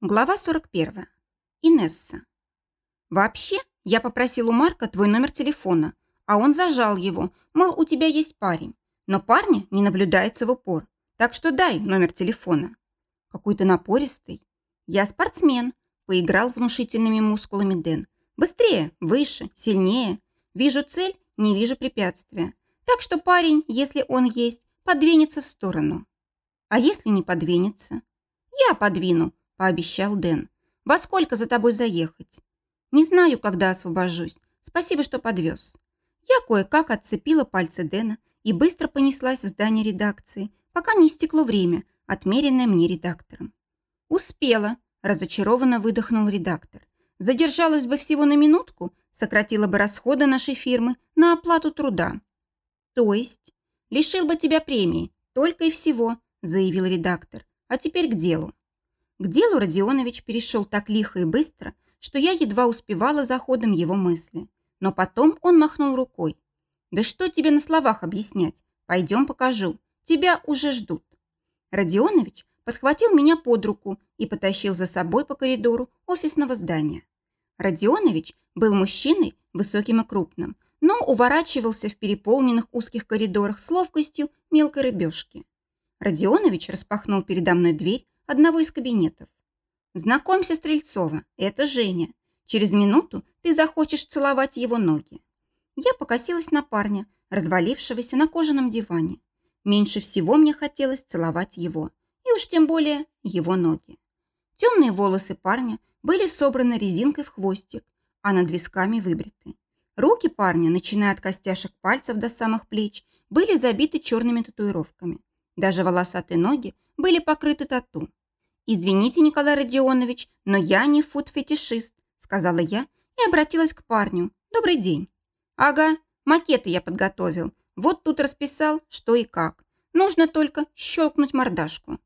Глава 41. Инесса. Вообще, я попросил у Марка твой номер телефона, а он зажал его, мол, у тебя есть парень. Но парня не наблюдается в упор, так что дай номер телефона. Какой-то напористый. Я спортсмен, поиграл внушительными мускулами Дэн. Быстрее, выше, сильнее. Вижу цель, не вижу препятствия. Так что парень, если он есть, подвинется в сторону. А если не подвинется? Я подвину, пообещал Дэн. «Во сколько за тобой заехать?» «Не знаю, когда освобожусь. Спасибо, что подвез». Я кое-как отцепила пальцы Дэна и быстро понеслась в здание редакции, пока не истекло время, отмеренное мне редактором. «Успела», – разочарованно выдохнул редактор. «Задержалась бы всего на минутку, сократила бы расходы нашей фирмы на оплату труда». «То есть?» «Лишил бы тебя премии, только и всего», – заявил редактор. «А теперь к делу. К делу Родионович перешел так лихо и быстро, что я едва успевала за ходом его мысли. Но потом он махнул рукой. «Да что тебе на словах объяснять? Пойдем покажу. Тебя уже ждут». Родионович подхватил меня под руку и потащил за собой по коридору офисного здания. Родионович был мужчиной, высоким и крупным, но уворачивался в переполненных узких коридорах с ловкостью мелкой рыбешки. Родионович распахнул передо мной дверь, одного из кабинетов. «Знакомься, Стрельцова, это Женя. Через минуту ты захочешь целовать его ноги». Я покосилась на парня, развалившегося на кожаном диване. Меньше всего мне хотелось целовать его, и уж тем более его ноги. Темные волосы парня были собраны резинкой в хвостик, а над висками выбриты. Руки парня, начиная от костяшек пальцев до самых плеч, были забиты черными татуировками. Даже волосатые ноги были покрыты тату. «Извините, Николай Родионович, но я не фуд-фетишист», сказала я и обратилась к парню. «Добрый день». «Ага, макеты я подготовил. Вот тут расписал, что и как. Нужно только щелкнуть мордашку».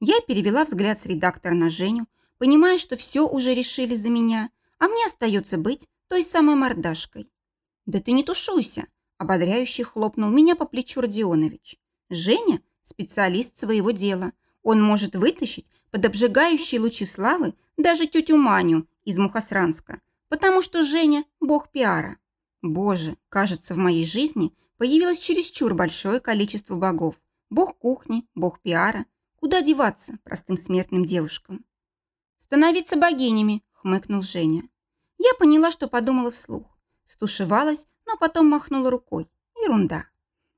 Я перевела взгляд с редактора на Женю, понимая, что все уже решили за меня, а мне остается быть той самой мордашкой. «Да ты не тушуйся», – ободряюще хлопнул меня по плечу Родионович. «Женя – специалист своего дела. Он может вытащить под обжигающие лучи славы даже тетю Маню из Мухосранска, потому что Женя – бог пиара. Боже, кажется, в моей жизни появилось чересчур большое количество богов. Бог кухни, бог пиара. Куда деваться простым смертным девушкам? «Становиться богинями», – хмыкнул Женя. Я поняла, что подумала вслух. Стушевалась, но потом махнула рукой. Ерунда.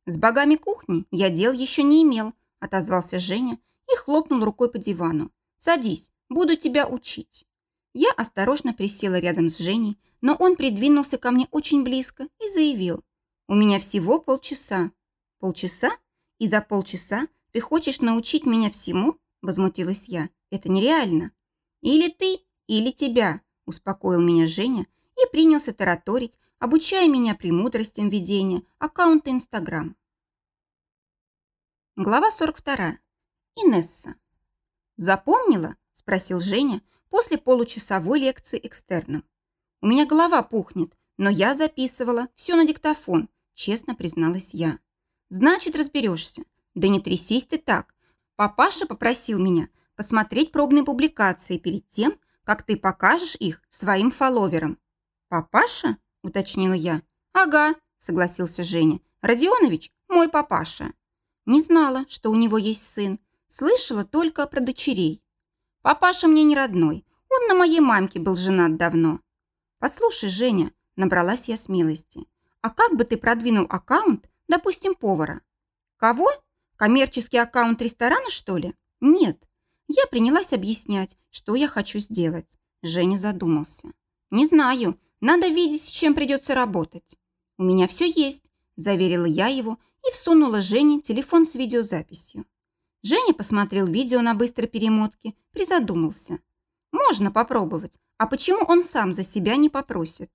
«С богами кухни я дел еще не имел», – отозвался Женя и хлопнул рукой по дивану. «Садись, буду тебя учить». Я осторожно присела рядом с Женей, но он придвинулся ко мне очень близко и заявил. «У меня всего полчаса». «Полчаса? И за полчаса ты хочешь научить меня всему?» Возмутилась я. «Это нереально». «Или ты, или тебя», успокоил меня Женя и принялся тараторить, обучая меня премудростям ведения аккаунта Инстаграм. Глава 42. Инесса. «Запомнила?» – спросил Женя после получасовой лекции экстерном. «У меня голова пухнет, но я записывала все на диктофон», – честно призналась я. «Значит, разберешься. Да не трясись ты так. Папаша попросил меня посмотреть пробные публикации перед тем, как ты покажешь их своим фолловерам». «Папаша?» – уточнила я. «Ага», – согласился Женя. «Родионович – мой папаша». Не знала, что у него есть сын, Слышала только про дочерей. Папаша мне не родной. Он на моей мамке был женат давно. Послушай, Женя, набралась я смелости. А как бы ты продвинул аккаунт, допустим, повара? Кого? Коммерческий аккаунт ресторана, что ли? Нет. Я принялась объяснять, что я хочу сделать. Женя задумался. Не знаю. Надо видеть, с чем придется работать. У меня все есть, заверила я его и всунула Жене телефон с видеозаписью. Женя посмотрел видео на быстрой перемотке, призадумался. Можно попробовать. А почему он сам за себя не попросит?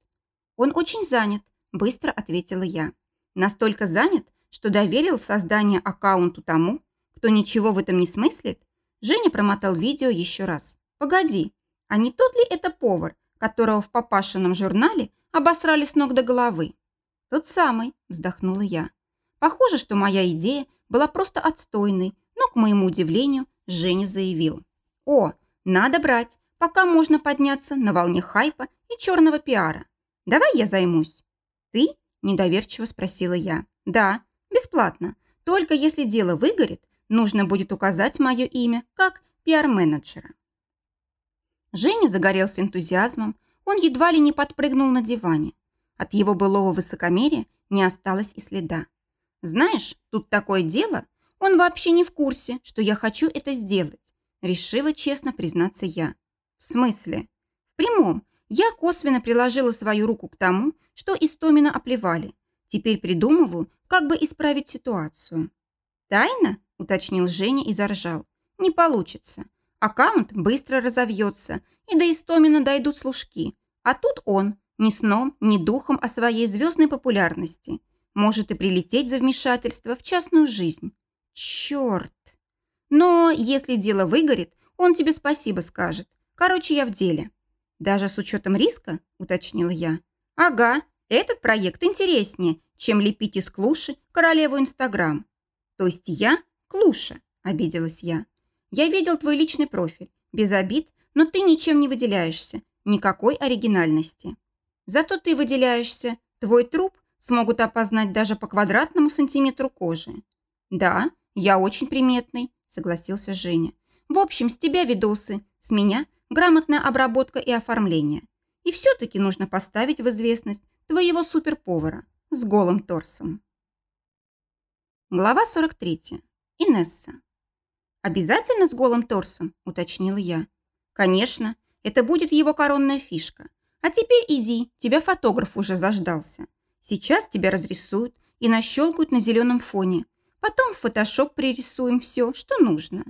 Он очень занят, быстро ответила я. Настолько занят, что доверил создание аккаунту тому, кто ничего в этом не смыслит? Женя промотал видео еще раз. Погоди, а не тот ли это повар, которого в папашином журнале обосрали с ног до головы? Тот самый, вздохнула я. Похоже, что моя идея была просто отстойной, но, к моему удивлению, Женя заявил. «О, Надо брать, пока можно подняться на волне хайпа и черного пиара. Давай я займусь. Ты? Недоверчиво спросила я. Да, бесплатно. Только если дело выгорит, нужно будет указать мое имя как пиар-менеджера. Женя загорелся энтузиазмом, он едва ли не подпрыгнул на диване. От его былого высокомерия не осталось и следа. «Знаешь, тут такое дело, он вообще не в курсе, что я хочу это сделать», решила честно признаться я. «В смысле?» «В прямом. Я косвенно приложила свою руку к тому, что Истомина оплевали. Теперь придумываю, как бы исправить ситуацию». «Тайна?» – уточнил Женя и заржал. «Не получится. Аккаунт быстро разовьется, и до Истомина дойдут служки. А тут он, ни сном, ни духом о своей звездной популярности. Может и прилететь за вмешательство в частную жизнь. Черт! Но если дело выгорит, он тебе спасибо скажет. Короче, я в деле. Даже с учетом риска, уточнила я. Ага, этот проект интереснее, чем лепить из клуши королеву Инстаграм. То есть я клуша, обиделась я. Я видел твой личный профиль. Без обид, но ты ничем не выделяешься. Никакой оригинальности. Зато ты выделяешься. Твой труп смогут опознать даже по квадратному сантиметру кожи. Да, я очень приметный, согласился Женя. В общем, с тебя видосы, с меня грамотная обработка и оформление. И все-таки нужно поставить в известность твоего суперповара с голым торсом. Глава 43. Инесса. «Обязательно с голым торсом?» – уточнила я. «Конечно, это будет его коронная фишка. А теперь иди, тебя фотограф уже заждался. Сейчас тебя разрисуют и нащелкают на зеленом фоне. Потом в фотошоп пририсуем все, что нужно.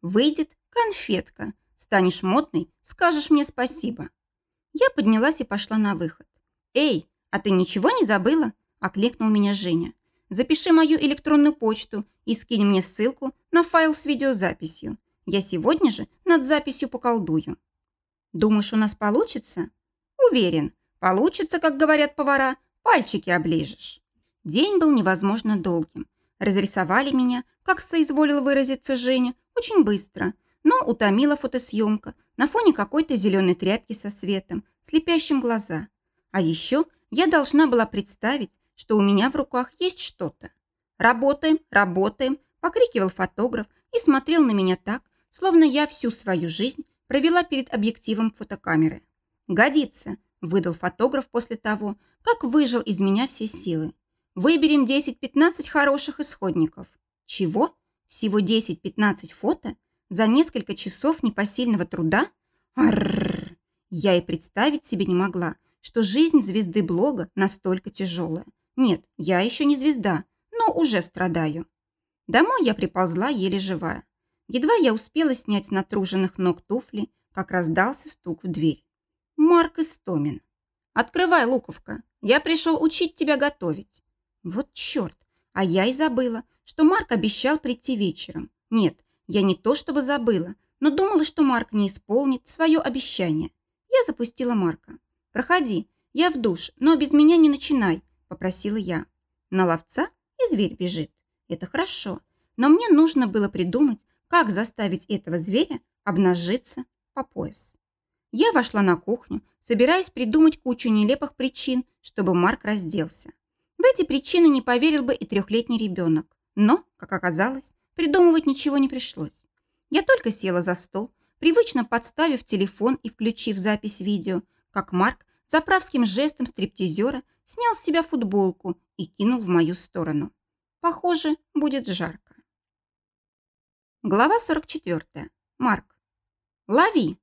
Выйдет конфетка. Станешь модной, скажешь мне спасибо». Я поднялась и пошла на выход. «Эй, а ты ничего не забыла?» – окликнул меня Женя. Запиши мою электронную почту и скинь мне ссылку на файл с видеозаписью. Я сегодня же над записью поколдую. Думаешь, у нас получится? Уверен. Получится, как говорят повара, пальчики оближешь. День был невозможно долгим. Разрисовали меня, как соизволил выразиться Женя, очень быстро, но утомила фотосъемка на фоне какой-то зеленой тряпки со светом, слепящим глаза. А еще я должна была представить, что у меня в руках есть что-то. «Работаем, работаем», – покрикивал фотограф и смотрел на меня так, словно я всю свою жизнь провела перед объективом фотокамеры. «Годится», – выдал фотограф после того, как выжил из меня все силы. «Выберем 10-15 хороших исходников». «Чего? Всего 10-15 фото? За несколько часов непосильного труда? Аррррр! Я и представить себе не могла, что жизнь звезды блога настолько тяжелая. Нет, я еще не звезда, но уже страдаю. Домой я приползла еле живая. Едва я успела снять с натруженных ног туфли, как раздался стук в дверь. Марк Истомин. «Открывай, Луковка, я пришел учить тебя готовить». Вот черт, а я и забыла, что Марк обещал прийти вечером. Нет, я не то чтобы забыла, но думала, что Марк не исполнит свое обещание. Я запустила Марка. «Проходи, я в душ, но без меня не начинай, попросила я. На ловца и зверь бежит. Это хорошо, но мне нужно было придумать, как заставить этого зверя обнажиться по пояс. Я вошла на кухню, собираясь придумать кучу нелепых причин, чтобы Марк разделся. В эти причины не поверил бы и трехлетний ребенок. Но, как оказалось, придумывать ничего не пришлось. Я только села за стол, привычно подставив телефон и включив запись видео, как Марк заправским жестом стриптизера снял с себя футболку и кинул в мою сторону. Похоже, будет жарко. Глава 44. Марк. «Лови!»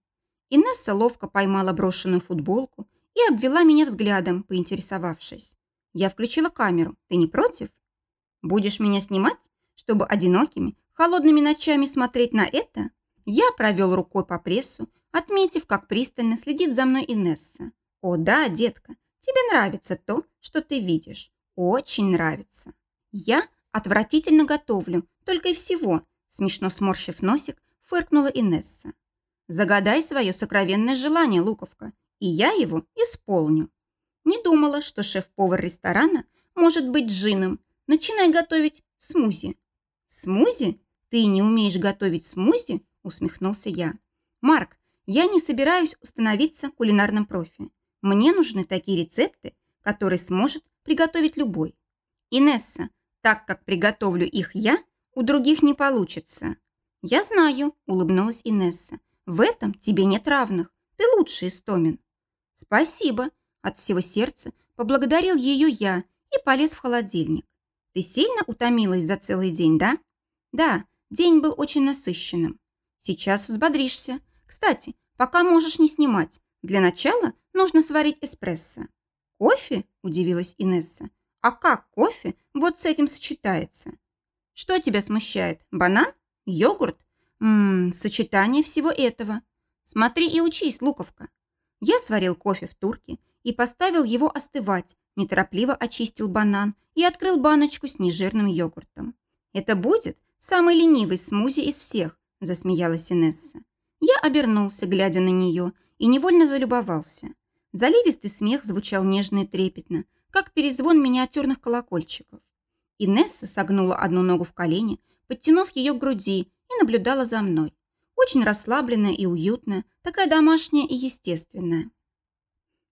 Инесса ловко поймала брошенную футболку и обвела меня взглядом, поинтересовавшись. Я включила камеру. Ты не против? Будешь меня снимать, чтобы одинокими, холодными ночами смотреть на это? Я провел рукой по прессу, отметив, как пристально следит за мной Инесса. О да, детка, Тебе нравится то, что ты видишь. Очень нравится. Я отвратительно готовлю, только и всего, смешно сморщив носик, фыркнула Инесса. Загадай свое сокровенное желание, Луковка, и я его исполню. Не думала, что шеф-повар ресторана может быть джином. Начинай готовить смузи. Смузи? Ты не умеешь готовить смузи? Усмехнулся я. Марк, Я не собираюсь становиться кулинарным профи. Мне нужны такие рецепты, которые сможет приготовить любой. Инесса, так как приготовлю их я, у других не получится. Я знаю, улыбнулась Инесса. В этом тебе нет равных. Ты лучший Истомин. Спасибо. От всего сердца поблагодарил ее я и полез в холодильник. Ты сильно утомилась за целый день, да? Да, день был очень насыщенным. Сейчас взбодришься. Кстати, пока можешь не снимать. Для начала нужно сварить эспрессо. Кофе? Удивилась Инесса. А как кофе вот с этим сочетается? Что тебя смущает? Банан? Йогурт? Ммм, сочетание всего этого. Смотри и учись, Луковка. Я сварил кофе в турке и поставил его остывать, неторопливо очистил банан и открыл баночку с нежирным йогуртом. «Это будет самый ленивый смузи из всех», – засмеялась Инесса. Я обернулся, глядя на нее, и невольно залюбовался. Заливистый смех звучал нежно и трепетно, как перезвон миниатюрных колокольчиков. Инесса согнула одну ногу в колени, подтянув ее к груди, и наблюдала за мной. Очень расслабленная и уютная, такая домашняя и естественная.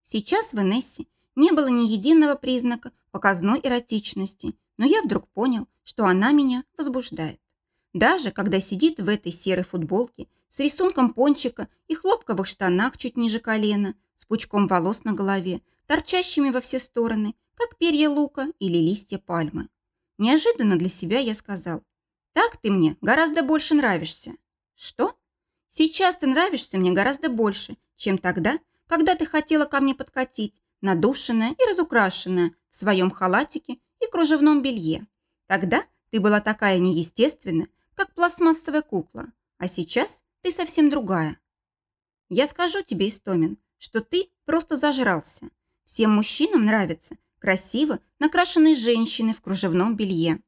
Сейчас в Инессе не было ни единого признака показной эротичности, но я вдруг понял, что она меня возбуждает. Даже когда сидит в этой серой футболке с рисунком пончика и хлопковых штанах чуть ниже колена, с пучком волос на голове, торчащими во все стороны, как перья лука или листья пальмы. Неожиданно для себя я сказал, «Так ты мне гораздо больше нравишься». «Что?» «Сейчас ты нравишься мне гораздо больше, чем тогда, когда ты хотела ко мне подкатить, надушенная и разукрашенная в своем халатике и кружевном белье. Тогда ты была такая неестественная, как пластмассовая кукла, а сейчас ты совсем другая. Я скажу тебе, Истомин, что ты просто зажрался. Всем мужчинам нравятся красиво накрашенные женщины в кружевном белье.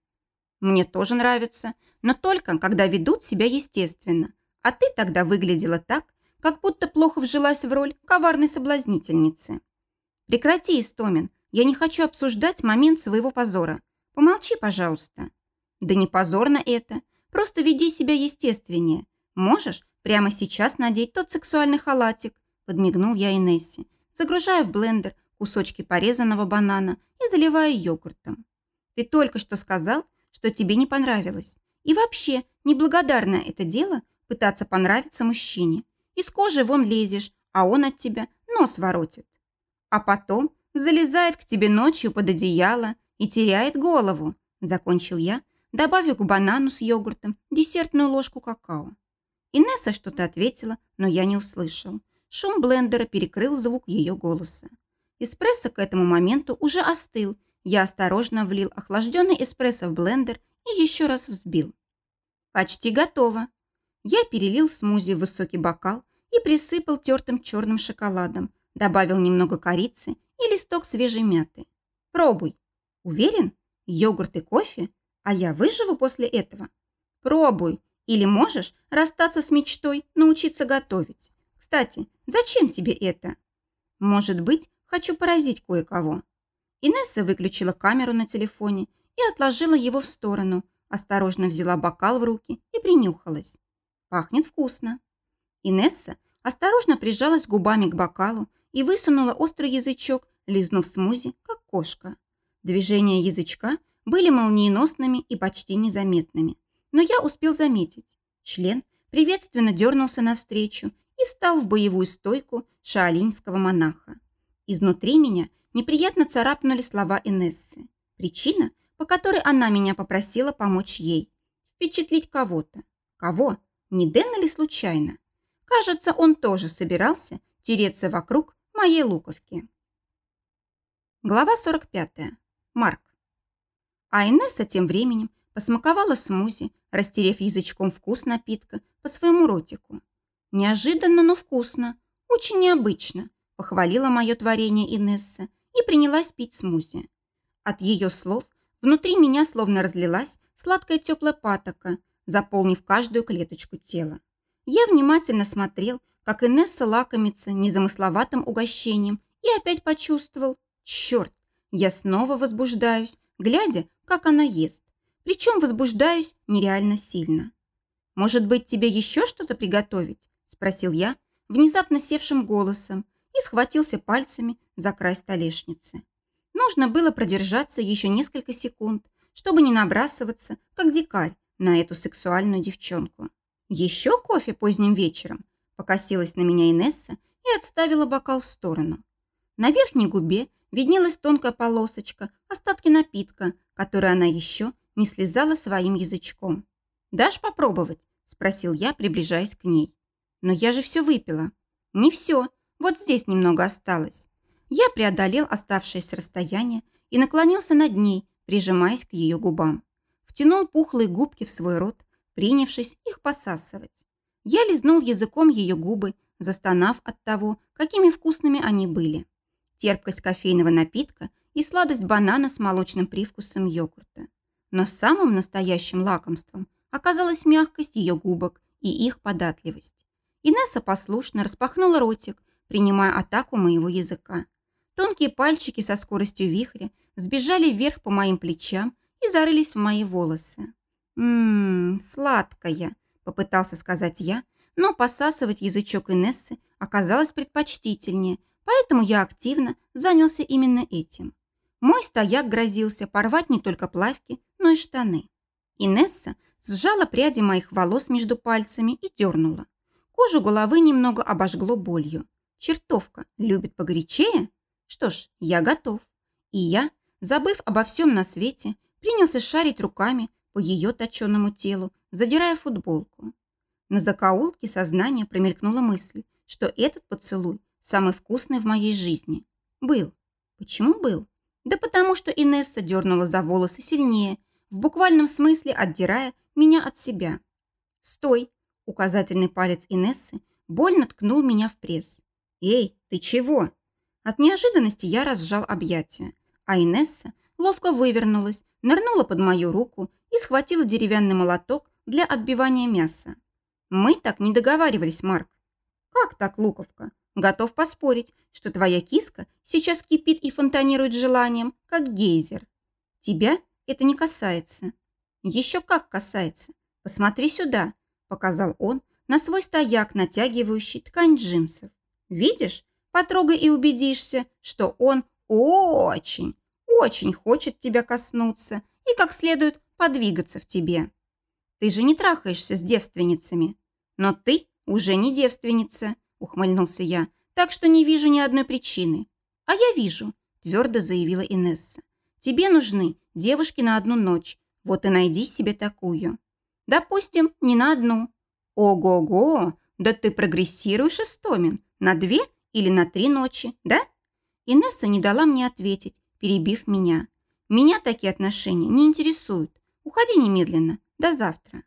Мне тоже нравится, но только когда ведут себя естественно. А ты тогда выглядела так, как будто плохо вжилась в роль коварной соблазнительницы. Прекрати, Истомин, я не хочу обсуждать момент своего позора. Помолчи, пожалуйста. Да не позорно это, просто веди себя естественнее. Можешь прямо сейчас надеть тот сексуальный халатик, подмигнул я Инессе, загружая в блендер кусочки порезанного банана и заливая йогуртом. Ты только что сказал, что тебе не понравилось. И вообще, неблагодарное это дело пытаться понравиться мужчине. Из кожи вон лезешь, а он от тебя нос воротит. А потом залезает к тебе ночью под одеяло и теряет голову, закончил я, добавив к банану с йогуртом десертную ложку какао. Инесса что-то ответила, но я не услышал. Шум блендера перекрыл звук ее голоса. Эспрессо к этому моменту уже остыл. Я осторожно влил охлажденный эспрессо в блендер и еще раз взбил. Почти готово. Я перелил смузи в высокий бокал, и присыпал тертым черным шоколадом, добавил немного корицы и листок свежей мяты. Пробуй. Уверен? Йогурт и кофе? А я выживу после этого? Пробуй. Или можешь расстаться с мечтой, научиться готовить. Кстати, зачем тебе это? Может быть, хочу поразить кое-кого. Инесса выключила камеру на телефоне и отложила его в сторону, осторожно взяла бокал в руки и принюхалась. Пахнет вкусно. Инесса осторожно прижалась губами к бокалу и высунула острый язычок, лизнув смузи, как кошка. Движения язычка были молниеносными и почти незаметными. Но я успел заметить. Член приветственно дернулся навстречу и встал в боевую стойку шаолиньского монаха. Изнутри меня неприятно царапнули слова Инессы. Причина, по которой она меня попросила помочь ей. Впечатлить кого-то. Кого? Не Дэна ли случайно? Кажется, он тоже собирался тереться вокруг моей луковки. Глава 45. Марк. А Инесса тем временем посмаковала смузи, растерев язычком вкус напитка по своему ротику. Неожиданно, но вкусно, очень необычно, похвалила мое творение Инесса и принялась пить смузи. От ее слов внутри меня словно разлилась сладкая теплая патока, заполнив каждую клеточку тела. Я внимательно смотрел, как Инесса лакомится незамысловатым угощением и опять почувствовал, черт, я снова возбуждаюсь, глядя, как она ест. Причем возбуждаюсь нереально сильно. «Может быть, тебе еще что-то приготовить?» – спросил я, внезапно севшим голосом и схватился пальцами за край столешницы. Нужно было продержаться еще несколько секунд, чтобы не набрасываться, как дикарь, на эту сексуальную девчонку. «Еще кофе поздним вечером?» Покосилась на меня Инесса и отставила бокал в сторону. На верхней губе виднелась тонкая полосочка, остатки напитка, который она еще не слезала своим язычком. «Дашь попробовать?» – спросил я, приближаясь к ней. «Но я же все выпила». «Не все. Вот здесь немного осталось». Я преодолел оставшееся расстояние и наклонился над ней, прижимаясь к ее губам. Втянул пухлые губки в свой рот, принявшись их посасывать. Я лизнул языком ее губы, застонав от того, какими вкусными они были. Терпкость кофейного напитка и сладость банана с молочным привкусом йогурта. Но самым настоящим лакомством оказалась мягкость ее губок и их податливость. Инесса послушно распахнула ротик, принимая атаку моего языка. Тонкие пальчики со скоростью вихря сбежали вверх по моим плечам и зарылись в мои волосы. «Ммм, сладкая», – попытался сказать я, но посасывать язычок Инессы оказалось предпочтительнее, поэтому я активно занялся именно этим. Мой стояк грозился порвать не только плавки, но и штаны. Инесса сжала пряди моих волос между пальцами и дернула. Кожу головы немного обожгло болью. Чертовка любит погорячее? Что ж, я готов. И я, забыв обо всем на свете, принялся шарить руками по ее точенному телу, задирая футболку. На закоулке сознания промелькнула мысль, что этот поцелуй самый вкусный в моей жизни. Был. Почему был? Да потому что Инесса дернула за волосы сильнее, в буквальном смысле отдирая меня от себя. «Стой!» – указательный палец Инессы больно ткнул меня в пресс. «Эй, ты чего?» От неожиданности я разжал объятия, а Инесса ловко вывернулась, нырнула под мою руку и схватила деревянный молоток для отбивания мяса. Мы так не договаривались, Марк. Как так, Луковка? Готов поспорить, что твоя киска сейчас кипит и фонтанирует желанием, как гейзер. Тебя это не касается. Еще как касается. Посмотри сюда, показал он на свой стояк, натягивающий ткань джинсов. Видишь? Потрогай и убедишься, что он очень, очень хочет тебя коснуться и как следует подвигаться в тебе. Ты же не трахаешься с девственницами. Но ты уже не девственница, ухмыльнулся я, так что не вижу ни одной причины. А я вижу, твердо заявила Инесса. Тебе нужны девушки на одну ночь. Вот и найди себе такую. Допустим, не на одну. Ого-го, да ты прогрессируешь, Истомин. На две или на три ночи, да? Инесса не дала мне ответить, перебив меня. Меня такие отношения не интересуют. Уходи немедленно. До завтра.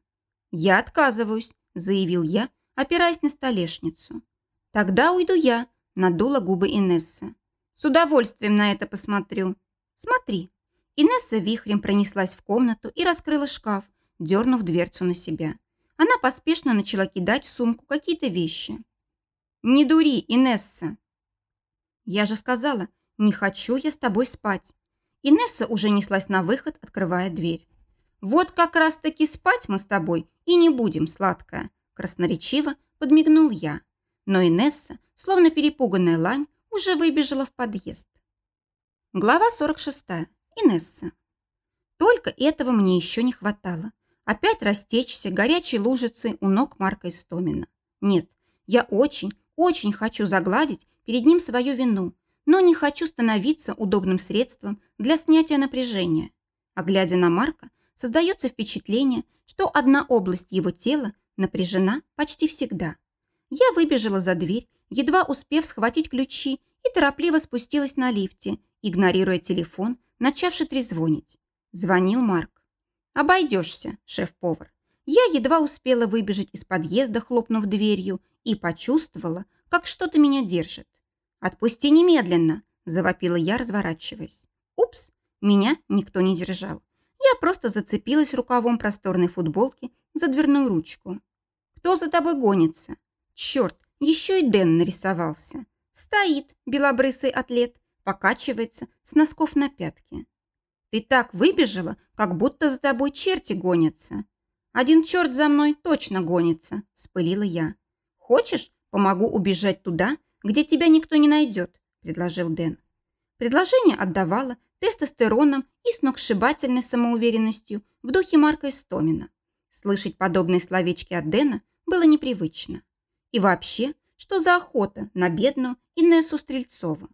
Я отказываюсь, заявил я, опираясь на столешницу. Тогда уйду я, надула губы Инесса. С удовольствием на это посмотрю. Смотри. Инесса вихрем пронеслась в комнату и раскрыла шкаф, дернув дверцу на себя. Она поспешно начала кидать в сумку какие-то вещи. «Не дури, Инесса!» «Я же сказала, не хочу я с тобой спать. Инесса уже неслась на выход, открывая дверь. «Вот как раз-таки спать мы с тобой и не будем, сладкая», красноречиво подмигнул я. Но Инесса, словно перепуганная лань, уже выбежала в подъезд. Глава 46. Инесса. Только этого мне еще не хватало. Опять растечься горячей лужицей у ног Марка Истомина. Нет, я очень, очень хочу загладить перед ним свою вину, но не хочу становиться удобным средством для снятия напряжения. А глядя на Марка, создается впечатление, что одна область его тела напряжена почти всегда. Я выбежала за дверь, едва успев схватить ключи, и торопливо спустилась на лифте, игнорируя телефон, начавший трезвонить. Звонил Марк. «Обойдешься, шеф-повар». Я едва успела выбежать из подъезда, хлопнув дверью, и почувствовала, как что-то меня держит. «Отпусти немедленно!» – завопила я, разворачиваясь. «Упс!» Меня никто не держал. Я просто зацепилась рукавом просторной футболки за дверную ручку. «Кто за тобой гонится?» «Черт, еще и Дэн нарисовался!» Стоит белобрысый атлет, покачивается с носков на пятки. «Ты так выбежала, как будто за тобой черти гонятся!» «Один черт за мной точно гонится!» – спылила я. «Хочешь, помогу убежать туда, где тебя никто не найдет», – предложил Дэн. Предложение отдавало тестостероном и сногсшибательной самоуверенностью в духе Марка Истомина. Слышать подобные словечки от Дэна было непривычно. И вообще, что за охота на бедную Инессу Стрельцову?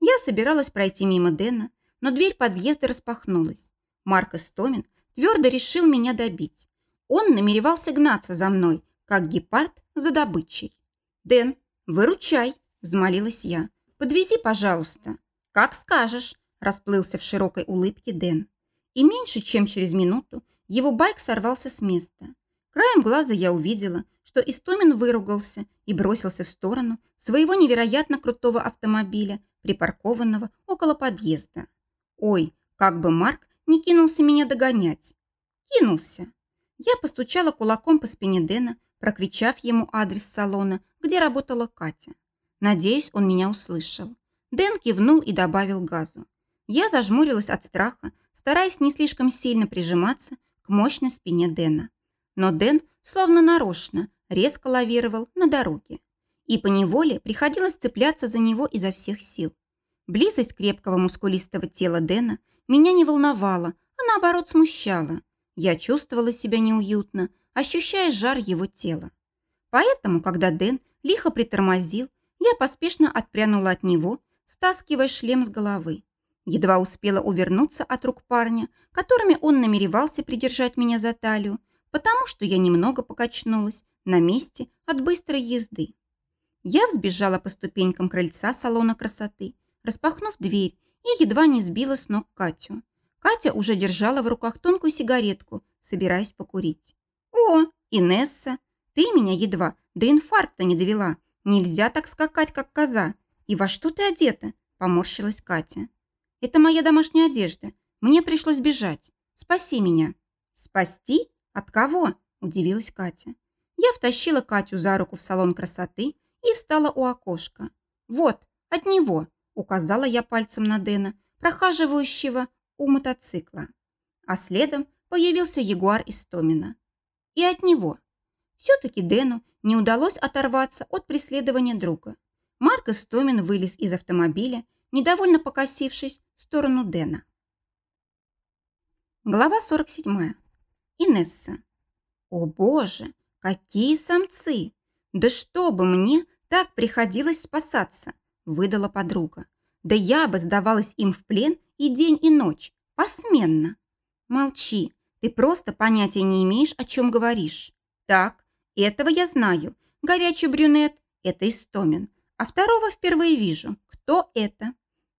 Я собиралась пройти мимо Дэна, но дверь подъезда распахнулась. Марк Истомин твердо решил меня добить. Он намеревался гнаться за мной, как гепард за добычей. «Дэн, выручай!» – взмолилась я. «Подвези, пожалуйста». «Как скажешь», – расплылся в широкой улыбке Дэн. И меньше чем через минуту его байк сорвался с места. Краем глаза я увидела, что Истомин выругался и бросился в сторону своего невероятно крутого автомобиля, припаркованного около подъезда. Ой, как бы Марк не кинулся меня догонять. Кинулся. Я постучала кулаком по спине Дэна, прокричав ему адрес салона, где работала Катя. Надеюсь, он меня услышал. Дэн кивнул и добавил газу. Я зажмурилась от страха, стараясь не слишком сильно прижиматься к мощной спине Дэна. Но Дэн, словно нарочно, резко лавировал на дороге. И поневоле приходилось цепляться за него изо всех сил. Близость крепкого мускулистого тела Дэна меня не волновала, а наоборот смущала. Я чувствовала себя неуютно, ощущая жар его тела. Поэтому, когда Дэн лихо притормозил, я поспешно отпрянула от него, стаскивая шлем с головы. Едва успела увернуться от рук парня, которыми он намеревался придержать меня за талию, потому что я немного покачнулась на месте от быстрой езды. Я взбежала по ступенькам крыльца салона красоты, распахнув дверь и едва не сбила с ног Катю. Катя уже держала в руках тонкую сигаретку, собираясь покурить. «О, Инесса, ты меня едва до инфаркта не довела. Нельзя так скакать, как коза. И во что ты одета?» – поморщилась Катя. «Это моя домашняя одежда. Мне пришлось бежать. Спаси меня». «Спасти? От кого?» – удивилась Катя. Я втащила Катю за руку в салон красоты и встала у окошка. «Вот, от него», – указала я пальцем на Дэна, прохаживающего у мотоцикла. А следом появился ягуар Истомина. И от него. Все-таки Дэну не удалось оторваться от преследования друга. Марк Истомин вылез из автомобиля, недовольно покосившись в сторону Дэна. Глава 47. Инесса. О боже, какие самцы! Да чтобы мне так приходилось спасаться, выдала подруга. Да я бы сдавалась им в плен и день, и ночь, посменно. Молчи, ты просто понятия не имеешь, о чем говоришь. Так, этого я знаю. Горячий брюнет – это Истомин. А второго впервые вижу. Кто это?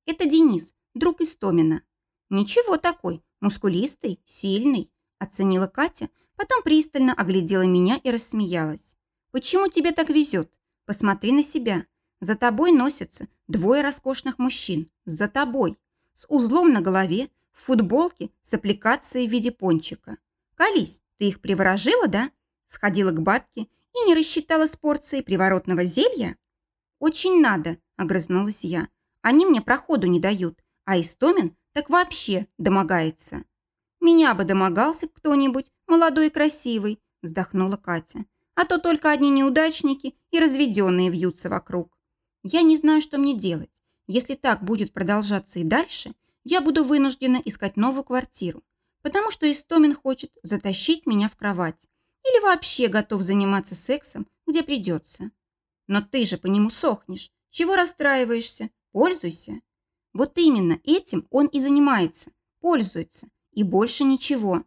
Это Денис, друг Истомина. Ничего такой, мускулистый, сильный, оценила Катя, потом пристально оглядела меня и рассмеялась. Почему тебе так везет? Посмотри на себя. За тобой носятся двое роскошных мужчин. За тобой. С узлом на голове, в футболке с аппликацией в виде пончика. Колись, ты их приворожила, да? Сходила к бабке и не рассчитала с порцией приворотного зелья? Очень надо, огрызнулась я. Они мне проходу не дают, а Истомин так вообще домогается. Меня бы домогался кто-нибудь, молодой и красивый, вздохнула Катя. А то только одни неудачники и разведенные вьются вокруг. Я не знаю, что мне делать. Если так будет продолжаться и дальше, я буду вынуждена искать новую квартиру, потому что Истомин хочет затащить меня в кровать или вообще готов заниматься сексом, где придется. Но ты же по нему сохнешь. Чего расстраиваешься? Пользуйся. Вот именно этим он и занимается. Пользуется. И больше ничего.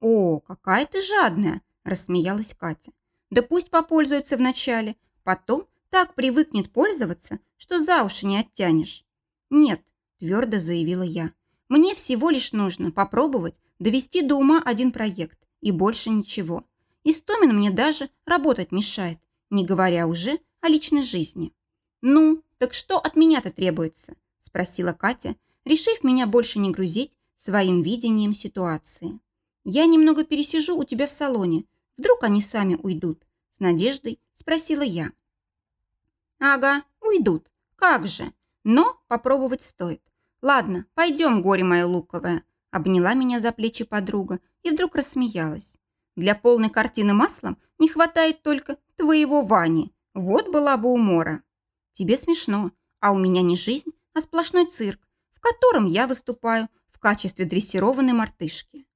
О, какая ты жадная, рассмеялась Катя. Да пусть попользуется вначале, потом так привыкнет пользоваться, что за уши не оттянешь. Нет, твердо заявила я. Мне всего лишь нужно попробовать довести до ума один проект и больше ничего. Истомин мне даже работать мешает, не говоря уже о личной жизни. «Ну, так что от меня-то требуется?» – спросила Катя, решив меня больше не грузить своим видением ситуации. «Я немного пересижу у тебя в салоне. Вдруг они сами уйдут?» – с надеждой спросила я. «Ага, уйдут. Как же? Но попробовать стоит. Ладно, пойдем, горе мое луковое», – обняла меня за плечи подруга и вдруг рассмеялась. «Для полной картины маслом не хватает только твоего Вани», Вот была бы умора. Тебе смешно, а у меня не жизнь, а сплошной цирк, в котором я выступаю в качестве дрессированной мартышки.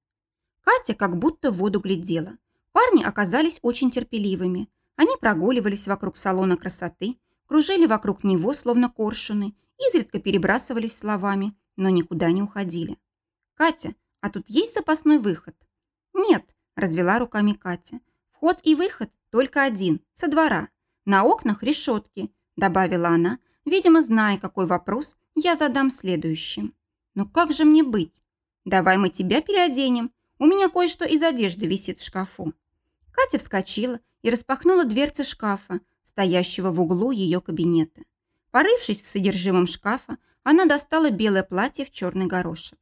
Катя как будто в воду глядела. Парни оказались очень терпеливыми. Они прогуливались вокруг салона красоты, кружили вокруг него, словно коршуны, изредка перебрасывались словами, но никуда не уходили. «Катя, а тут есть запасной выход?» «Нет», – развела руками Катя. «Вход и выход только один, со двора. На окнах решетки», – добавила она, видимо, зная, какой вопрос я задам следующим. «Но как же мне быть? Давай мы тебя переоденем. У меня кое-что из одежды висит в шкафу». Катя вскочила и распахнула дверцы шкафа, стоящего в углу ее кабинета. Порывшись в содержимом шкафа, она достала белое платье в черный горошек.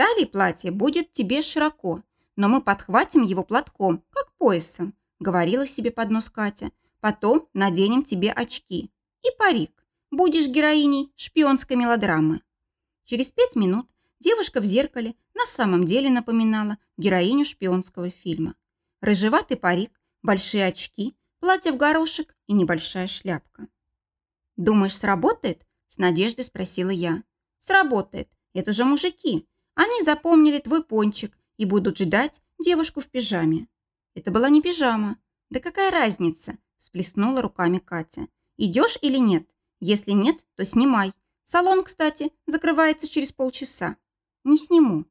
Талии платье будет тебе широко, но мы подхватим его платком, как поясом, говорила себе под нос Катя. Потом наденем тебе очки и парик. Будешь героиней шпионской мелодрамы. Через пять минут девушка в зеркале на самом деле напоминала героиню шпионского фильма. Рыжеватый парик, большие очки, платье в горошек и небольшая шляпка. «Думаешь, сработает?» – с надеждой спросила я. «Сработает. Это же мужики. Они запомнили твой пончик и будут ждать девушку в пижаме». Это была не пижама. «Да какая разница?» – всплеснула руками Катя. «Идешь или нет? Если нет, то снимай. Салон, кстати, закрывается через полчаса». «Не сниму».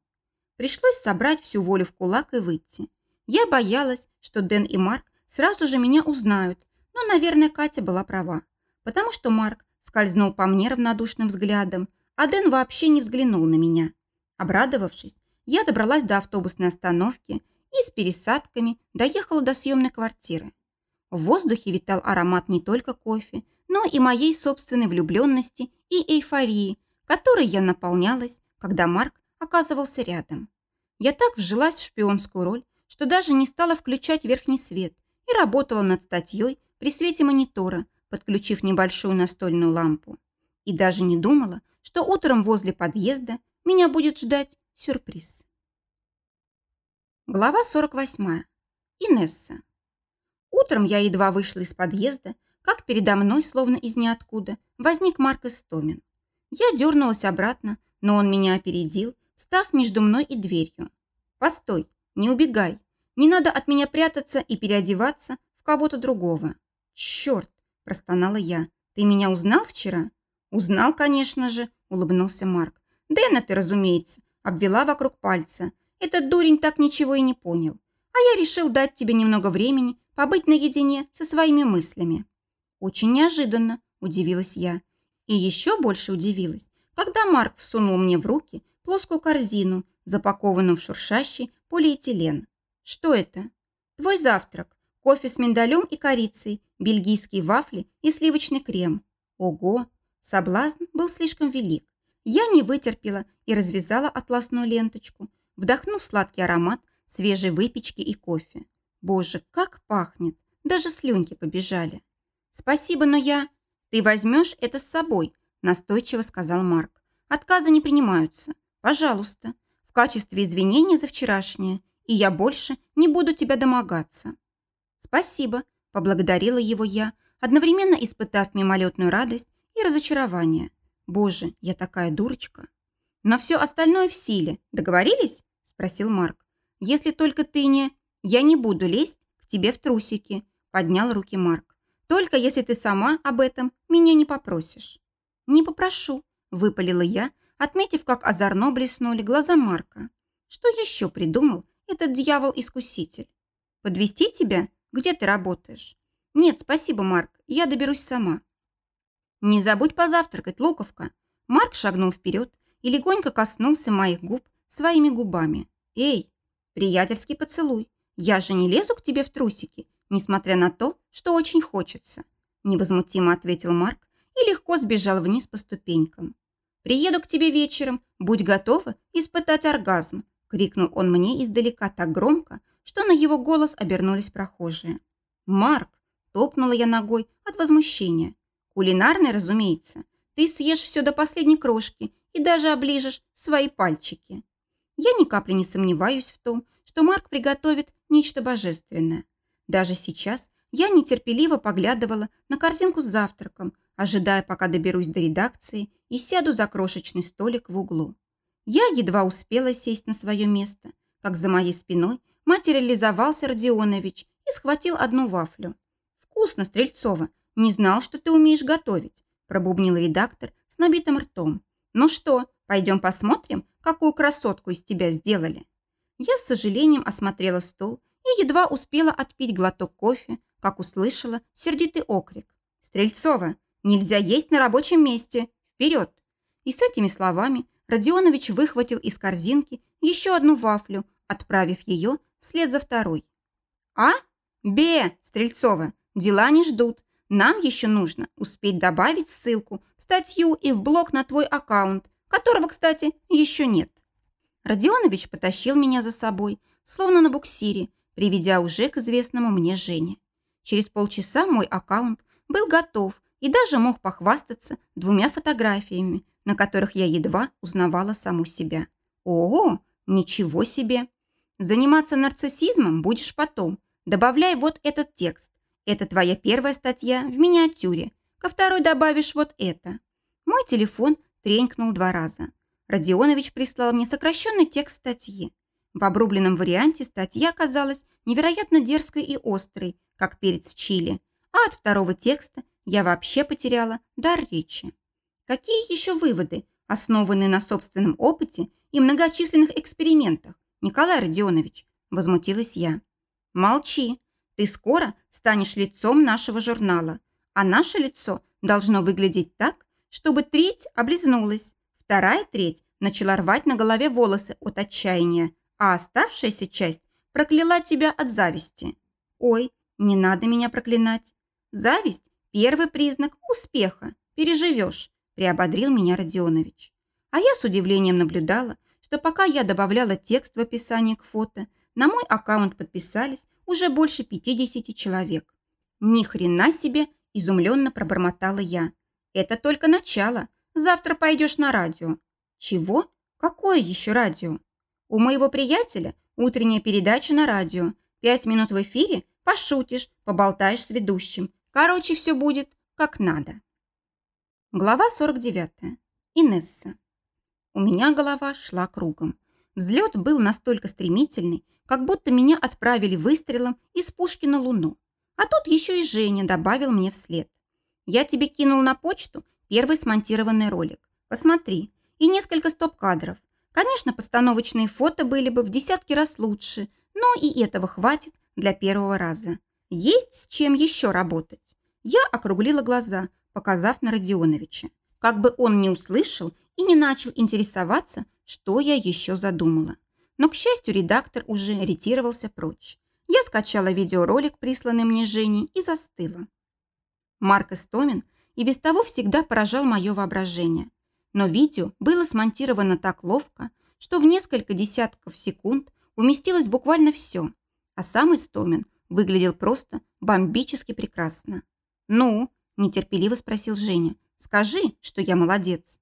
Пришлось собрать всю волю в кулак и выйти. Я боялась, что Дэн и Марк сразу же меня узнают, но, наверное, Катя была права потому что Марк скользнул по мне равнодушным взглядом, а Дэн вообще не взглянул на меня. Обрадовавшись, я добралась до автобусной остановки и с пересадками доехала до съемной квартиры. В воздухе витал аромат не только кофе, но и моей собственной влюбленности и эйфории, которой я наполнялась, когда Марк оказывался рядом. Я так вжилась в шпионскую роль, что даже не стала включать верхний свет и работала над статьей при свете монитора, подключив небольшую настольную лампу. И даже не думала, что утром возле подъезда меня будет ждать сюрприз. Глава 48. Инесса. Утром я едва вышла из подъезда, как передо мной, словно из ниоткуда, возник Марк Истомин. Я дернулась обратно, но он меня опередил, став между мной и дверью. «Постой, не убегай. Не надо от меня прятаться и переодеваться в кого-то другого. Черт, – простонала я. «Ты меня узнал вчера?» «Узнал, конечно же», – улыбнулся Марк. «Дэна ты, разумеется, обвела вокруг пальца. Этот дурень так ничего и не понял. А я решил дать тебе немного времени побыть наедине со своими мыслями». «Очень неожиданно», – удивилась я. И еще больше удивилась, когда Марк всунул мне в руки плоскую корзину, запакованную в шуршащий полиэтилен. «Что это?» «Твой завтрак кофе с миндалем и корицей, бельгийские вафли и сливочный крем. Ого! Соблазн был слишком велик. Я не вытерпела и развязала атласную ленточку, вдохнув сладкий аромат свежей выпечки и кофе. Боже, как пахнет! Даже слюнки побежали. Спасибо, но я... Ты возьмешь это с собой, настойчиво сказал Марк. Отказы не принимаются. Пожалуйста. В качестве извинения за вчерашнее. И я больше не буду тебя домогаться. «Спасибо», – поблагодарила его я, одновременно испытав мимолетную радость и разочарование. «Боже, я такая дурочка». «Но все остальное в силе. Договорились?» – спросил Марк. «Если только ты не...» «Я не буду лезть к тебе в трусики», – поднял руки Марк. «Только если ты сама об этом меня не попросишь». «Не попрошу», – выпалила я, отметив, как озорно блеснули глаза Марка. «Что еще придумал этот дьявол-искуситель? Подвести тебя?» Где ты работаешь?» «Нет, спасибо, Марк, я доберусь сама». «Не забудь позавтракать, луковка». Марк шагнул вперед и легонько коснулся моих губ своими губами. «Эй, приятельский поцелуй, я же не лезу к тебе в трусики, несмотря на то, что очень хочется», невозмутимо ответил Марк и легко сбежал вниз по ступенькам. «Приеду к тебе вечером, будь готова испытать оргазм», крикнул он мне издалека так громко, что на его голос обернулись прохожие. «Марк!» – топнула я ногой от возмущения. «Кулинарный, разумеется. Ты съешь все до последней крошки и даже оближешь свои пальчики». Я ни капли не сомневаюсь в том, что Марк приготовит нечто божественное. Даже сейчас, я нетерпеливо поглядывала на корзинку с завтраком, ожидая, пока доберусь до редакции и сяду за крошечный столик в углу. Я едва успела сесть на свое место, как за моей спиной материализовался Родионович и схватил одну вафлю. «Вкусно, Стрельцова! Не знал, что ты умеешь готовить», пробубнил редактор с набитым ртом. «Ну что, пойдем посмотрим, какую красотку из тебя сделали?» Я с сожалением осмотрела стол и едва успела отпить глоток кофе, как услышала сердитый окрик. «Стрельцова, нельзя есть на рабочем месте! Вперед!» И с этими словами Родионович выхватил из корзинки еще одну вафлю, отправив ее вслед за второй. «А? Бе, Стрельцова, дела не ждут. Нам еще нужно успеть добавить ссылку в статью и в блог на твой аккаунт, которого, кстати, еще нет». Родионович потащил меня за собой, словно на буксире, приведя уже к известному мне Жене. Через полчаса мой аккаунт был готов и даже мог похвастаться двумя фотографиями, на которых я едва узнавала саму себя. О, ничего себе! Заниматься нарциссизмом будешь потом. Добавляй вот этот текст. Это твоя первая статья в миниатюре. Ко второй добавишь вот это. Мой телефон тренькнул два раза. Родионович прислал мне сокращенный текст статьи. В обрубленном варианте статья оказалась невероятно дерзкой и острой, как перец чили, а от второго текста я вообще потеряла дар речи. Какие еще выводы, основанные на собственном опыте и многочисленных экспериментах, Николай Родионович? Возмутилась я. Молчи. Ты скоро станешь лицом нашего журнала, а наше лицо должно выглядеть так, чтобы треть облизнулась, вторая треть начала рвать на голове волосы от отчаяния, а оставшаяся часть прокляла тебя от зависти. Ой, не надо меня проклинать. Зависть – первый признак успеха. Переживешь, приободрил меня Родионович. А я с удивлением наблюдала, что пока я добавляла текст в описании к фото, на мой аккаунт подписались уже больше 50 человек. Ни хрена себе, изумленно пробормотала я. Это только начало. Завтра пойдешь на радио. Чего? Какое еще радио? У моего приятеля утренняя передача на радио. Пять минут в эфире, пошутишь, поболтаешь с ведущим. Короче, все будет как надо. Глава 49. Инесса. У меня голова шла кругом. Взлет был настолько стремительный, как будто меня отправили выстрелом из пушки на Луну. А тут еще и Женя добавил мне вслед. Я тебе кинул на почту первый смонтированный ролик. Посмотри. И несколько стоп-кадров. Конечно, постановочные фото были бы в десятки раз лучше, но и этого хватит для первого раза. Есть с чем еще работать. Я округлила глаза, показав на Родионовича. Как бы он не услышал и не начал интересоваться, что я еще задумала. Но, к счастью, редактор уже ретировался прочь. Я скачала видеоролик, присланный мне Женей, и застыла. Марк Истомин и без того всегда поражал мое воображение. Но видео было смонтировано так ловко, что в несколько десятков секунд уместилось буквально все, а сам Истомин выглядел просто бомбически прекрасно. «Ну?» – нетерпеливо спросил Женя. «Скажи, что я молодец».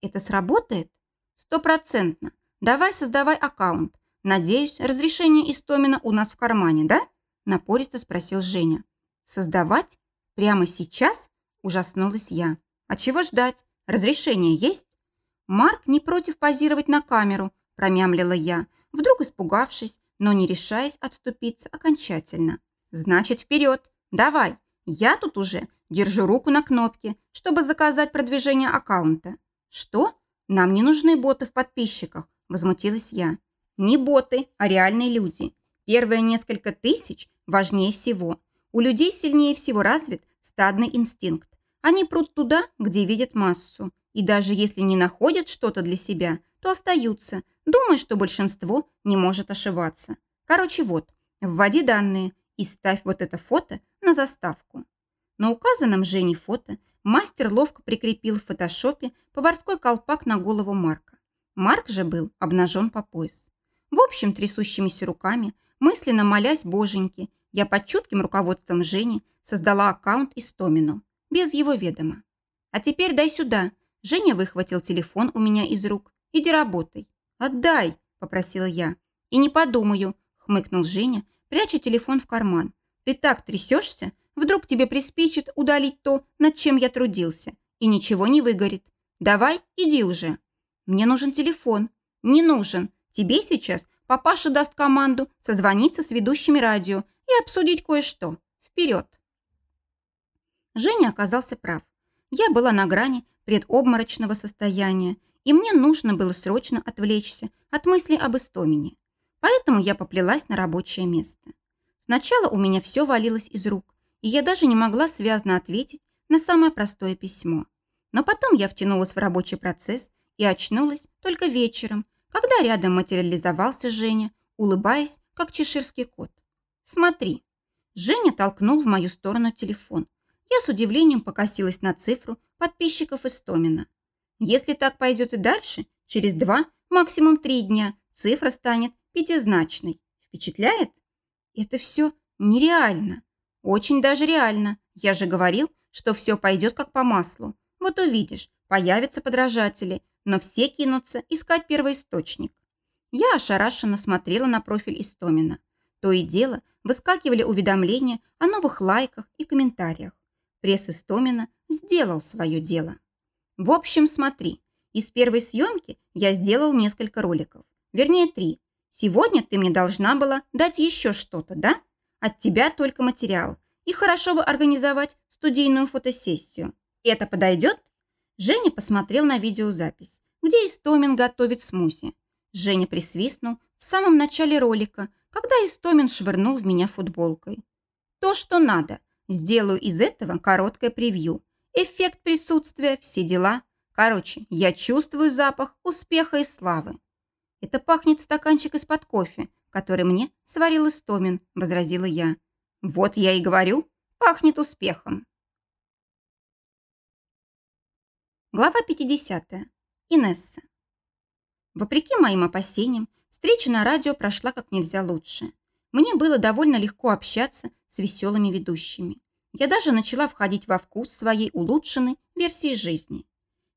«Это сработает?» «Стопроцентно. Давай создавай аккаунт. Надеюсь, разрешение Истомина у нас в кармане, да?» Напористо спросил Женя. «Создавать? Прямо сейчас?» – ужаснулась я. «А чего ждать? Разрешение есть?» «Марк не против позировать на камеру», – промямлила я, вдруг испугавшись, но не решаясь отступиться окончательно. «Значит, вперед! Давай! Я тут уже держу руку на кнопке, чтобы заказать продвижение аккаунта». «Что? Нам не нужны боты в подписчиках», – возмутилась я. «Не боты, а реальные люди. Первые несколько тысяч важнее всего. У людей сильнее всего развит стадный инстинкт. Они прут туда, где видят массу. И даже если не находят что-то для себя, то остаются, думая, что большинство не может ошибаться. Короче, вот, вводи данные и ставь вот это фото на заставку. На указанном Жене фото мастер ловко прикрепил в фотошопе поварской колпак на голову Марка. Марк же был обнажен по пояс. В общем, трясущимися руками, мысленно молясь боженьке, я под чутким руководством Жени создала аккаунт Истомину без его ведома. «А теперь дай сюда». Женя выхватил телефон у меня из рук. «Иди работай». «Отдай», – попросила я. «И не подумаю», – хмыкнул Женя, пряча телефон в карман. Ты так трясешься, вдруг тебе приспичит удалить то, над чем я трудился, и ничего не выгорит. Давай, иди уже. Мне нужен телефон. Не нужен. Тебе сейчас папаша даст команду созвониться с ведущими радио и обсудить кое-что. Вперед. Женя оказался прав. Я была на грани предобморочного состояния, и мне нужно было срочно отвлечься от мыслей об Истомине. Поэтому я поплелась на рабочее место. Сначала у меня все валилось из рук, и я даже не могла связно ответить на самое простое письмо. Но потом я втянулась в рабочий процесс и очнулась только вечером, когда рядом материализовался Женя, улыбаясь, как чеширский кот. «Смотри». Женя толкнул в мою сторону телефон. Я с удивлением покосилась на цифру подписчиков Истомина. Если так пойдет и дальше, через два, максимум три дня, цифра станет пятизначной. Впечатляет? Это все нереально. Очень даже реально. Я же говорил, что все пойдет как по маслу. Вот увидишь, появятся подражатели, но все кинутся искать первоисточник. Я ошарашенно смотрела на профиль Истомина. То и дело выскакивали уведомления о новых лайках и комментариях. Пресс Истомина сделал свое дело. В общем, смотри, из первой съемки я сделал несколько роликов. Вернее, три. Сегодня ты мне должна была дать еще что-то, да? От тебя только материал. И хорошо бы организовать студийную фотосессию. Это подойдет? Женя посмотрел на видеозапись, где Истомин готовит смузи. Женя присвистнул в самом начале ролика, когда Истомин швырнул в меня футболкой. То, что надо. Сделаю из этого короткое превью. Эффект присутствия, все дела. Короче, я чувствую запах успеха и славы. Это пахнет стаканчик из-под кофе, который мне сварил Истомин, возразила я. Вот я и говорю, пахнет успехом. Глава 50. Инесса. Вопреки моим опасениям, встреча на радио прошла как нельзя лучше. Мне было довольно легко общаться с веселыми ведущими. Я даже начала входить во вкус своей улучшенной версии жизни.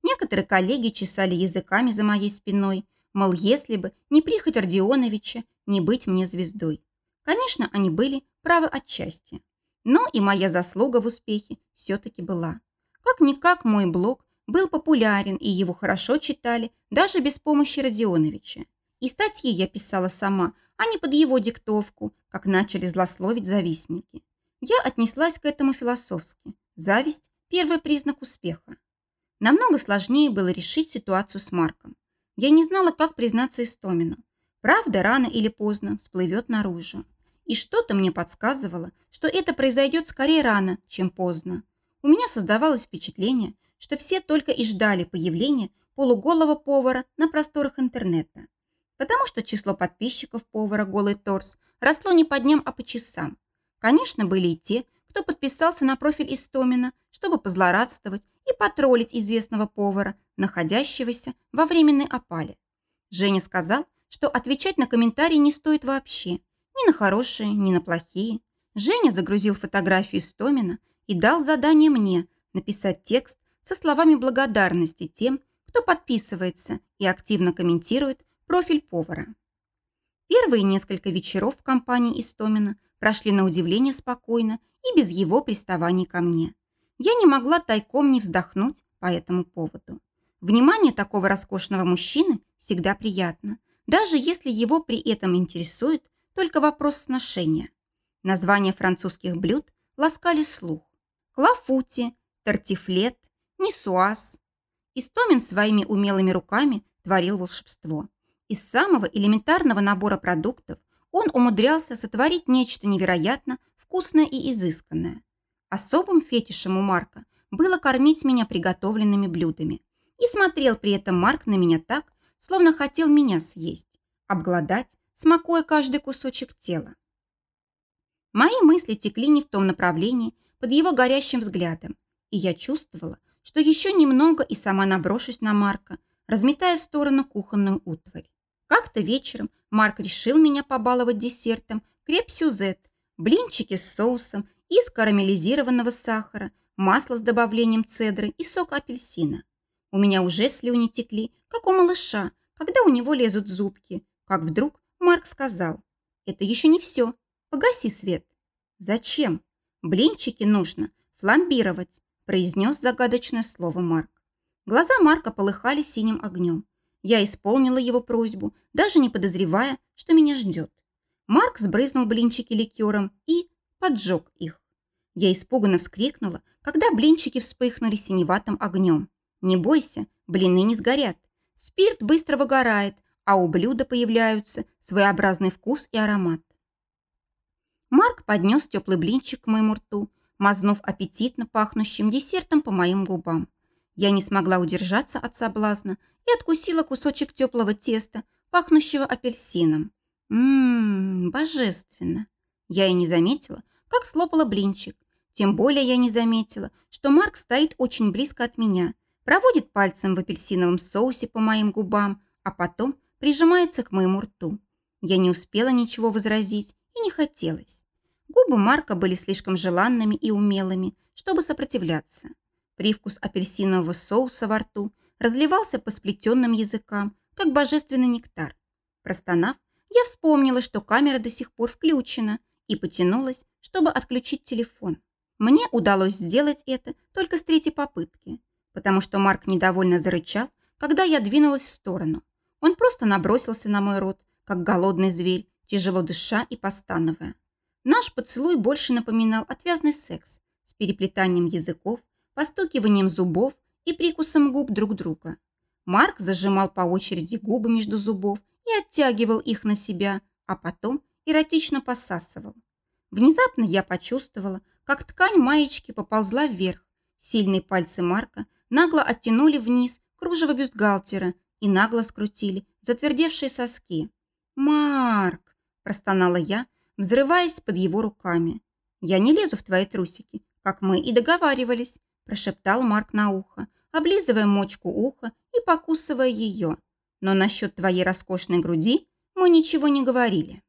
Некоторые коллеги чесали языками за моей спиной, Мол, если бы не прихоть Родионовича, не быть мне звездой. Конечно, они были правы отчасти. Но и моя заслуга в успехе все-таки была. Как-никак мой блог был популярен, и его хорошо читали даже без помощи Родионовича. И статьи я писала сама, а не под его диктовку, как начали злословить завистники. Я отнеслась к этому философски. Зависть – первый признак успеха. Намного сложнее было решить ситуацию с Марком. Я не знала, как признаться Истомину. Правда, рано или поздно всплывет наружу. И что-то мне подсказывало, что это произойдет скорее рано, чем поздно. У меня создавалось впечатление, что все только и ждали появления полуголого повара на просторах интернета. Потому что число подписчиков повара «Голый торс» росло не по дням, а по часам. Конечно, были и те, кто подписался на профиль Истомина, чтобы позлорадствовать и потроллить известного повара, находящегося во временной опале. Женя сказал, что отвечать на комментарии не стоит вообще, ни на хорошие, ни на плохие. Женя загрузил фотографию Истомина и дал задание мне написать текст со словами благодарности тем, кто подписывается и активно комментирует профиль повара. Первые несколько вечеров в компании Истомина прошли на удивление спокойно и без его приставаний ко мне я не могла тайком не вздохнуть по этому поводу. Внимание такого роскошного мужчины всегда приятно, даже если его при этом интересует только вопрос сношения. Названия французских блюд ласкали слух. Клафути, тортифлет, нисуаз. Истомин своими умелыми руками творил волшебство. Из самого элементарного набора продуктов он умудрялся сотворить нечто невероятно вкусное и изысканное. Особым фетишем у Марка было кормить меня приготовленными блюдами. И смотрел при этом Марк на меня так, словно хотел меня съесть, обглодать, смакуя каждый кусочек тела. Мои мысли текли не в том направлении, под его горящим взглядом, и я чувствовала, что еще немного и сама наброшусь на Марка, разметая в сторону кухонную утварь. Как-то вечером Марк решил меня побаловать десертом креп-сюзет, блинчики с соусом из карамелизированного сахара, масло с добавлением цедры и сок апельсина. У меня уже слюни текли, как у малыша, когда у него лезут зубки. Как вдруг Марк сказал, «Это еще не все. Погаси свет». «Зачем? Блинчики нужно фламбировать», произнес загадочное слово Марк. Глаза Марка полыхали синим огнем. Я исполнила его просьбу, даже не подозревая, что меня ждет. Марк сбрызнул блинчики ликером и поджег их. Я испуганно вскрикнула, когда блинчики вспыхнули синеватым огнем. Не бойся, блины не сгорят. Спирт быстро выгорает, а у блюда появляются своеобразный вкус и аромат. Марк поднес теплый блинчик к моему рту, мазнув аппетитно пахнущим десертом по моим губам. Я не смогла удержаться от соблазна и откусила кусочек теплого теста, пахнущего апельсином. Ммм, божественно. Я и не заметила, как слопала блинчик. Тем более я не заметила, что Марк стоит очень близко от меня, проводит пальцем в апельсиновом соусе по моим губам, а потом прижимается к моему рту. Я не успела ничего возразить и не хотелось. Губы Марка были слишком желанными и умелыми, чтобы сопротивляться. Привкус апельсинового соуса во рту разливался по сплетенным языкам, как божественный нектар. Простонав, я вспомнила, что камера до сих пор включена, и потянулась, чтобы отключить телефон. Мне удалось сделать это только с третьей попытки, потому что Марк недовольно зарычал, когда я двинулась в сторону. Он просто набросился на мой рот, как голодный зверь, тяжело дыша и постановая. Наш поцелуй больше напоминал отвязный секс с переплетанием языков, постукиванием зубов и прикусом губ друг друга. Марк зажимал по очереди губы между зубов и оттягивал их на себя, а потом эротично посасывал. Внезапно я почувствовала, как ткань маечки поползла вверх. Сильные пальцы Марка нагло оттянули вниз кружево бюстгальтера и нагло скрутили затвердевшие соски. «Марк!» – простонала я, взрываясь под его руками. «Я не лезу в твои трусики, как мы и договаривались», – прошептал Марк на ухо, облизывая мочку уха и покусывая ее. «Но насчет твоей роскошной груди мы ничего не говорили».